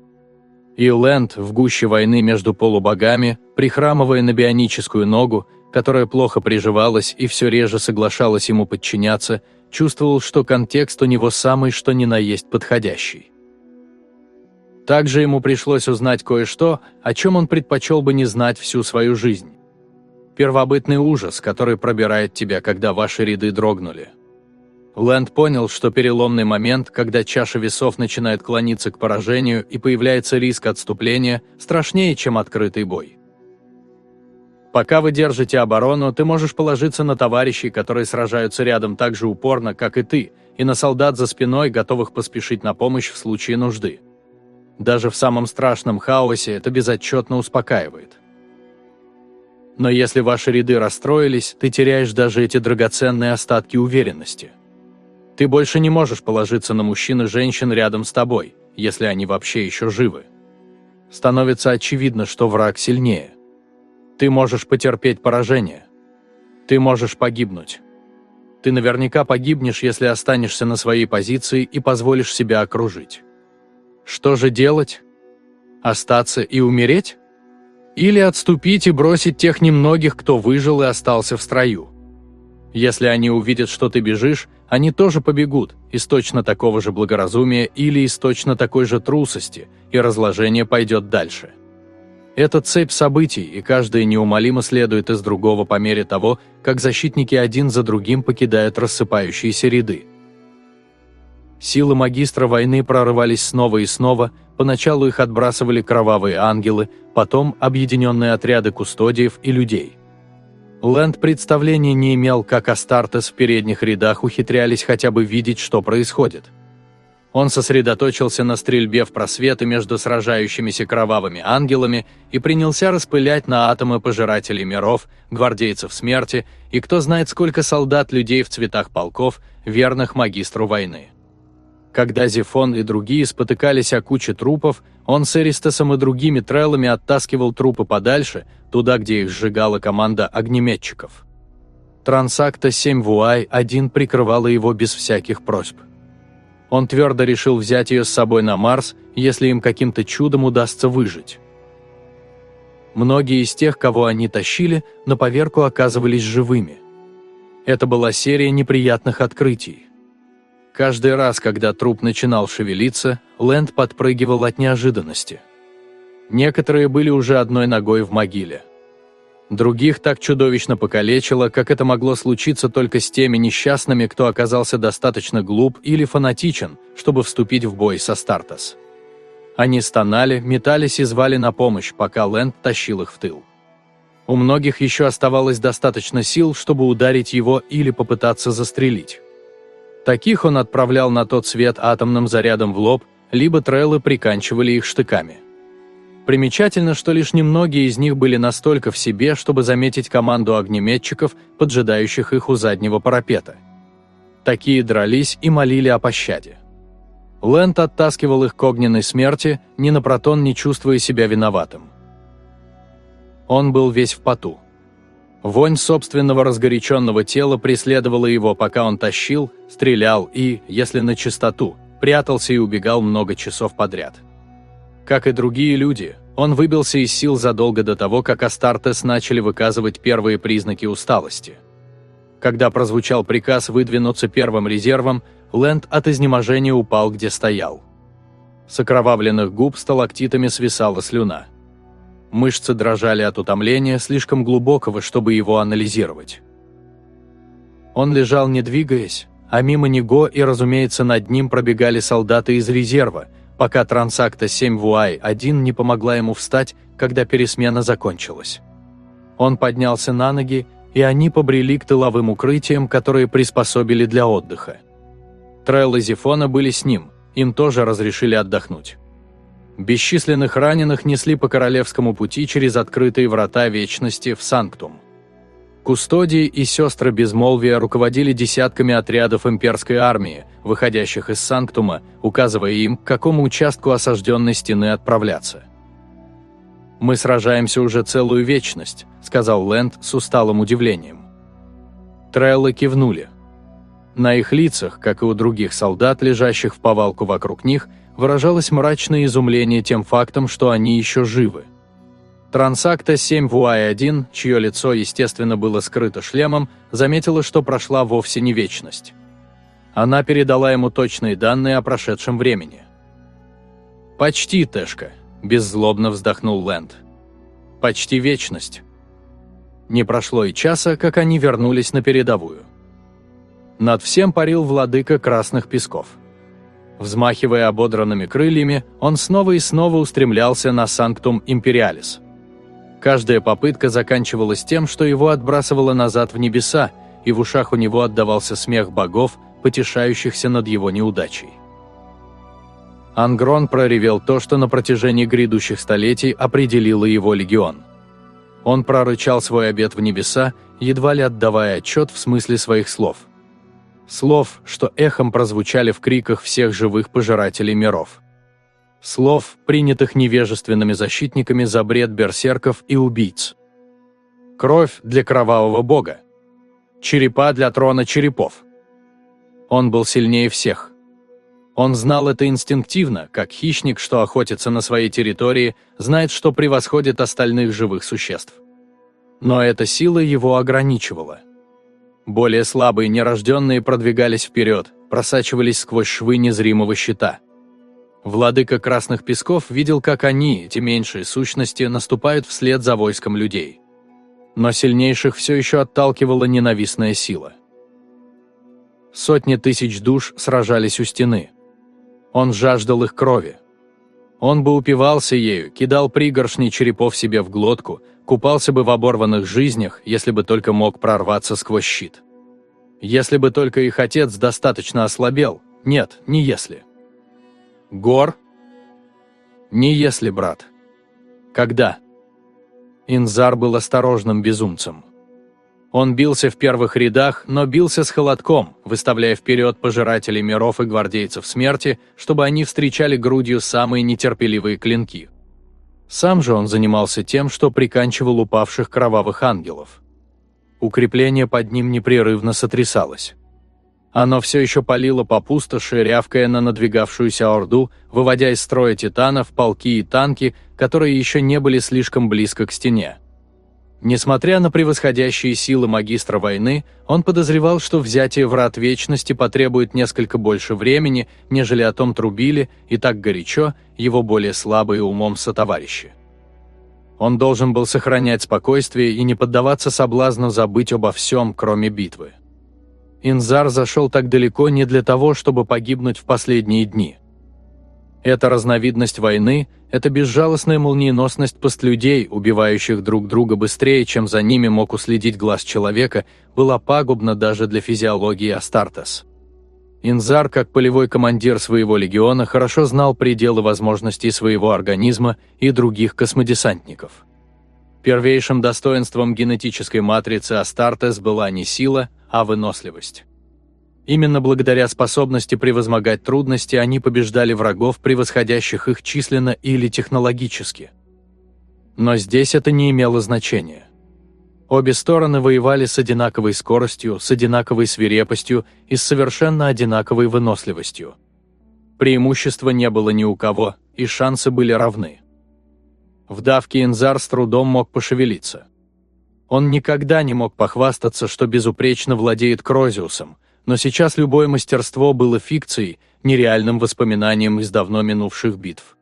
И Лэнд в гуще войны между полубогами, прихрамывая на бионическую ногу, которая плохо приживалась и все реже соглашалась ему подчиняться, чувствовал, что контекст у него самый что ни на есть подходящий. Также ему пришлось узнать кое-что, о чем он предпочел бы не знать всю свою жизнь. Первобытный ужас, который пробирает тебя, когда ваши ряды дрогнули – Лэнд понял, что переломный момент, когда чаша весов начинает клониться к поражению и появляется риск отступления, страшнее, чем открытый бой. Пока вы держите оборону, ты можешь положиться на товарищей, которые сражаются рядом так же упорно, как и ты, и на солдат за спиной, готовых поспешить на помощь в случае нужды. Даже в самом страшном хаосе это безотчетно успокаивает. Но если ваши ряды расстроились, ты теряешь даже эти драгоценные остатки уверенности – ты больше не можешь положиться на мужчин и женщин рядом с тобой, если они вообще еще живы. Становится очевидно, что враг сильнее. Ты можешь потерпеть поражение. Ты можешь погибнуть. Ты наверняка погибнешь, если останешься на своей позиции и позволишь себя окружить. Что же делать? Остаться и умереть? Или отступить и бросить тех немногих, кто выжил и остался в строю? Если они увидят, что ты бежишь, они тоже побегут, из точно такого же благоразумия или из точно такой же трусости, и разложение пойдет дальше. Это цепь событий, и каждая неумолимо следует из другого по мере того, как защитники один за другим покидают рассыпающиеся ряды. Силы магистра войны прорывались снова и снова, поначалу их отбрасывали кровавые ангелы, потом объединенные отряды кустодиев и людей – Лэнд представления не имел, как Астартес в передних рядах ухитрялись хотя бы видеть, что происходит. Он сосредоточился на стрельбе в просветы между сражающимися кровавыми ангелами и принялся распылять на атомы пожирателей миров, гвардейцев смерти и кто знает сколько солдат людей в цветах полков, верных магистру войны. Когда Зефон и другие спотыкались о куче трупов, он с Эристосом и другими треллами оттаскивал трупы подальше, туда, где их сжигала команда огнеметчиков. Трансакта 7 Вуай-1 прикрывала его без всяких просьб. Он твердо решил взять ее с собой на Марс, если им каким-то чудом удастся выжить. Многие из тех, кого они тащили, на поверку оказывались живыми. Это была серия неприятных открытий. Каждый раз, когда труп начинал шевелиться, Лэнд подпрыгивал от неожиданности. Некоторые были уже одной ногой в могиле. Других так чудовищно покалечило, как это могло случиться только с теми несчастными, кто оказался достаточно глуп или фанатичен, чтобы вступить в бой со Стартас. Они стонали, метались и звали на помощь, пока Лэнд тащил их в тыл. У многих еще оставалось достаточно сил, чтобы ударить его или попытаться застрелить. Таких он отправлял на тот свет атомным зарядом в лоб, либо треллы приканчивали их штыками. Примечательно, что лишь немногие из них были настолько в себе, чтобы заметить команду огнеметчиков, поджидающих их у заднего парапета. Такие дрались и молили о пощаде. Лэнд оттаскивал их к огненной смерти, ни на протон не чувствуя себя виноватым. Он был весь в поту. Вонь собственного разгоряченного тела преследовала его, пока он тащил, стрелял и, если на чистоту, прятался и убегал много часов подряд. Как и другие люди, он выбился из сил задолго до того, как Астартес начали выказывать первые признаки усталости. Когда прозвучал приказ выдвинуться первым резервом, Лэнд от изнеможения упал, где стоял. С окровавленных губ сталактитами свисала слюна. Мышцы дрожали от утомления, слишком глубокого, чтобы его анализировать. Он лежал не двигаясь, а мимо него и, разумеется, над ним пробегали солдаты из резерва – пока Трансакта 7 Вуай-1 не помогла ему встать, когда пересмена закончилась. Он поднялся на ноги, и они побрели к тыловым укрытиям, которые приспособили для отдыха. Трелл и Зефона были с ним, им тоже разрешили отдохнуть. Бесчисленных раненых несли по королевскому пути через открытые врата Вечности в Санктум. Кустодии и сестры Безмолвия руководили десятками отрядов имперской армии, выходящих из Санктума, указывая им, к какому участку осажденной стены отправляться. «Мы сражаемся уже целую вечность», — сказал Лэнд с усталым удивлением. Треллы кивнули. На их лицах, как и у других солдат, лежащих в повалку вокруг них, выражалось мрачное изумление тем фактом, что они еще живы. Трансакта 7 Вуай-1, чье лицо, естественно, было скрыто шлемом, заметила, что прошла вовсе не вечность. Она передала ему точные данные о прошедшем времени. «Почти, Тэшка», – беззлобно вздохнул Лэнд. «Почти вечность». Не прошло и часа, как они вернулись на передовую. Над всем парил владыка Красных Песков. Взмахивая ободранными крыльями, он снова и снова устремлялся на Санктум Империалис – Каждая попытка заканчивалась тем, что его отбрасывало назад в небеса, и в ушах у него отдавался смех богов, потешающихся над его неудачей. Ангрон проревел то, что на протяжении грядущих столетий определило его легион. Он прорычал свой обет в небеса, едва ли отдавая отчет в смысле своих слов. Слов, что эхом прозвучали в криках всех живых пожирателей миров слов, принятых невежественными защитниками за бред берсерков и убийц. Кровь для кровавого бога. Черепа для трона черепов. Он был сильнее всех. Он знал это инстинктивно, как хищник, что охотится на своей территории, знает, что превосходит остальных живых существ. Но эта сила его ограничивала. Более слабые нерожденные продвигались вперед, просачивались сквозь швы незримого щита – Владыка Красных Песков видел, как они, эти меньшие сущности, наступают вслед за войском людей. Но сильнейших все еще отталкивала ненавистная сила. Сотни тысяч душ сражались у стены. Он жаждал их крови. Он бы упивался ею, кидал пригоршни черепов себе в глотку, купался бы в оборванных жизнях, если бы только мог прорваться сквозь щит. Если бы только их отец достаточно ослабел, нет, не если – Гор? Не если, брат. Когда? Инзар был осторожным безумцем. Он бился в первых рядах, но бился с холодком, выставляя вперед пожирателей миров и гвардейцев смерти, чтобы они встречали грудью самые нетерпеливые клинки. Сам же он занимался тем, что приканчивал упавших кровавых ангелов. Укрепление под ним непрерывно сотрясалось. Оно все еще палило по пустоши, рявкая на надвигавшуюся орду, выводя из строя титанов, полки и танки, которые еще не были слишком близко к стене. Несмотря на превосходящие силы магистра войны, он подозревал, что взятие врат Вечности потребует несколько больше времени, нежели о том трубили, и так горячо его более слабые умом сотоварищи. Он должен был сохранять спокойствие и не поддаваться соблазну забыть обо всем, кроме битвы. Инзар зашел так далеко не для того, чтобы погибнуть в последние дни. Эта разновидность войны – это безжалостная молниеносность постлюдей, убивающих друг друга быстрее, чем за ними мог уследить глаз человека, была пагубна даже для физиологии Астартес. Инзар, как полевой командир своего легиона, хорошо знал пределы возможностей своего организма и других космодесантников. Первейшим достоинством генетической матрицы Астартес была не сила, а выносливость. Именно благодаря способности превозмогать трудности они побеждали врагов, превосходящих их численно или технологически. Но здесь это не имело значения. Обе стороны воевали с одинаковой скоростью, с одинаковой свирепостью и с совершенно одинаковой выносливостью. Преимущества не было ни у кого, и шансы были равны. В давке Инзар с трудом мог пошевелиться. Он никогда не мог похвастаться, что безупречно владеет Крозиусом, но сейчас любое мастерство было фикцией, нереальным воспоминанием из давно минувших битв.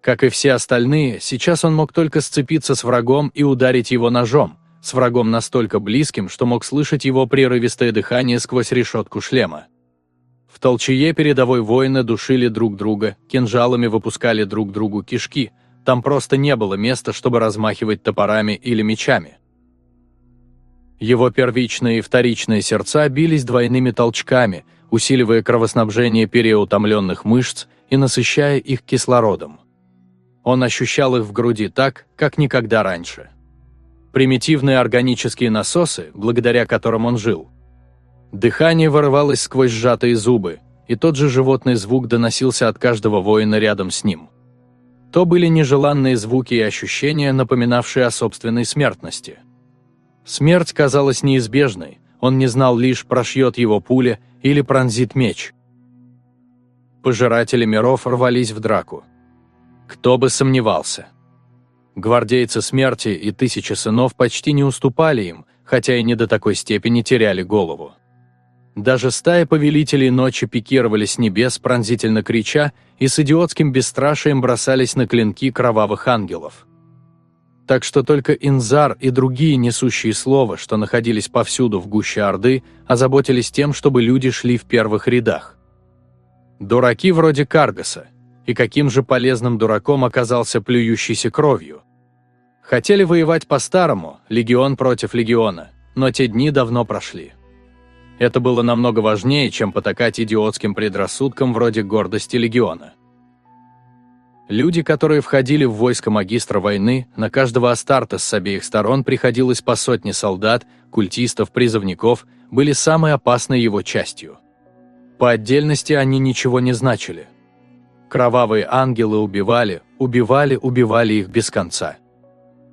Как и все остальные, сейчас он мог только сцепиться с врагом и ударить его ножом, с врагом настолько близким, что мог слышать его прерывистое дыхание сквозь решетку шлема. В толчее передовой воины душили друг друга, кинжалами выпускали друг другу кишки, там просто не было места, чтобы размахивать топорами или мечами. Его первичные и вторичные сердца бились двойными толчками, усиливая кровоснабжение переутомленных мышц и насыщая их кислородом. Он ощущал их в груди так, как никогда раньше. Примитивные органические насосы, благодаря которым он жил. Дыхание вырывалось сквозь сжатые зубы, и тот же животный звук доносился от каждого воина рядом с ним. То были нежеланные звуки и ощущения, напоминавшие о собственной смертности – Смерть казалась неизбежной, он не знал лишь, прошьет его пуля или пронзит меч. Пожиратели миров рвались в драку. Кто бы сомневался. Гвардейцы смерти и тысячи сынов почти не уступали им, хотя и не до такой степени теряли голову. Даже стая повелителей ночи пикировали с небес, пронзительно крича, и с идиотским бесстрашием бросались на клинки кровавых ангелов так что только Инзар и другие несущие слова, что находились повсюду в гуще Орды, озаботились тем, чтобы люди шли в первых рядах. Дураки вроде Каргаса. И каким же полезным дураком оказался плюющийся кровью. Хотели воевать по-старому, легион против легиона, но те дни давно прошли. Это было намного важнее, чем потакать идиотским предрассудкам вроде гордости легиона. Люди, которые входили в войско магистра войны, на каждого Астарта с обеих сторон приходилось по сотне солдат, культистов, призывников, были самой опасной его частью. По отдельности они ничего не значили. Кровавые ангелы убивали, убивали, убивали их без конца.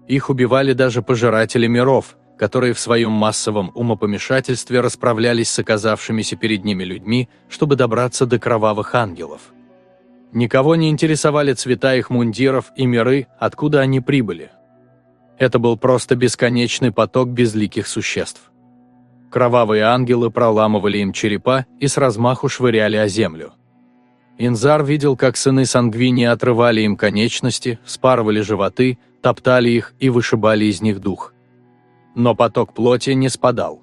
Их убивали даже пожиратели миров, которые в своем массовом умопомешательстве расправлялись с оказавшимися перед ними людьми, чтобы добраться до кровавых ангелов. Никого не интересовали цвета их мундиров и миры, откуда они прибыли. Это был просто бесконечный поток безликих существ. Кровавые ангелы проламывали им черепа и с размаху швыряли о землю. Инзар видел, как сыны Сангвини отрывали им конечности, спарывали животы, топтали их и вышибали из них дух. Но поток плоти не спадал.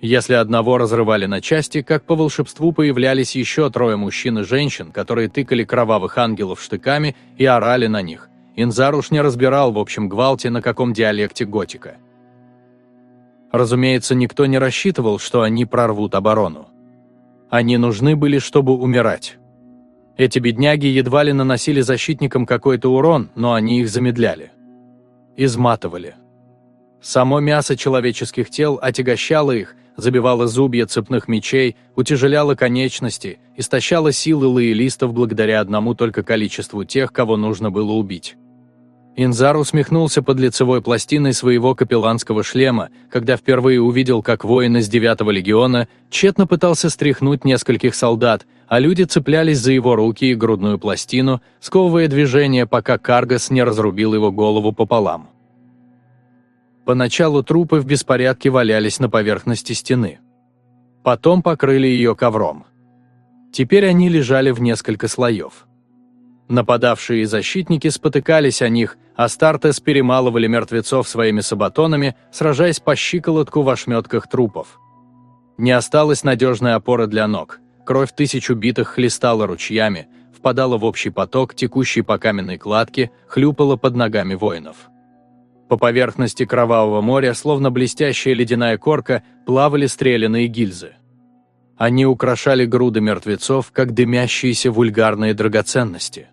Если одного разрывали на части, как по волшебству появлялись еще трое мужчин и женщин, которые тыкали кровавых ангелов штыками и орали на них. Инзар уж не разбирал в общем гвалте, на каком диалекте готика. Разумеется, никто не рассчитывал, что они прорвут оборону. Они нужны были, чтобы умирать. Эти бедняги едва ли наносили защитникам какой-то урон, но они их замедляли. Изматывали. Само мясо человеческих тел отягощало их, забивало зубья цепных мечей, утяжеляло конечности, истощало силы лоялистов благодаря одному только количеству тех, кого нужно было убить. Инзар усмехнулся под лицевой пластиной своего капелланского шлема, когда впервые увидел, как воин из 9-го легиона тщетно пытался стряхнуть нескольких солдат, а люди цеплялись за его руки и грудную пластину, сковывая движение, пока Каргас не разрубил его голову пополам. Поначалу трупы в беспорядке валялись на поверхности стены. Потом покрыли ее ковром. Теперь они лежали в несколько слоев. Нападавшие защитники спотыкались о них, а Стартес перемалывали мертвецов своими сабатонами, сражаясь по щиколотку в ошметках трупов. Не осталось надежной опоры для ног. Кровь тысяч убитых хлестала ручьями, впадала в общий поток, текущий по каменной кладке, хлюпала под ногами воинов. По поверхности Кровавого моря, словно блестящая ледяная корка, плавали стреляные гильзы. Они украшали груды мертвецов, как дымящиеся вульгарные драгоценности.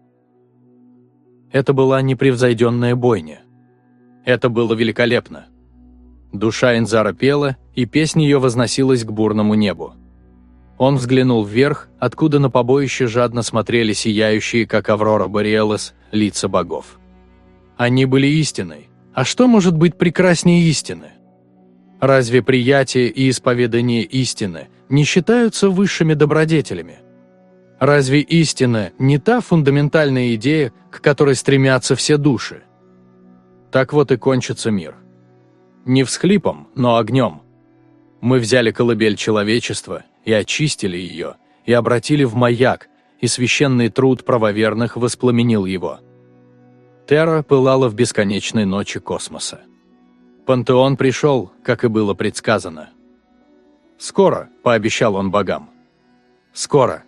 Это была непревзойденная бойня. Это было великолепно. Душа Инзара пела, и песня ее возносилась к бурному небу. Он взглянул вверх, откуда на побоище жадно смотрели сияющие, как Аврора Бориэлос, лица богов. Они были истиной. А что может быть прекраснее истины? Разве приятие и исповедание истины не считаются высшими добродетелями? Разве истина не та фундаментальная идея, к которой стремятся все души? Так вот и кончится мир. Не всхлипом, но огнем. Мы взяли колыбель человечества и очистили ее, и обратили в маяк, и священный труд правоверных воспламенил его. Терра пылала в бесконечной ночи космоса. Пантеон пришел, как и было предсказано. «Скоро», — пообещал он богам. «Скоро».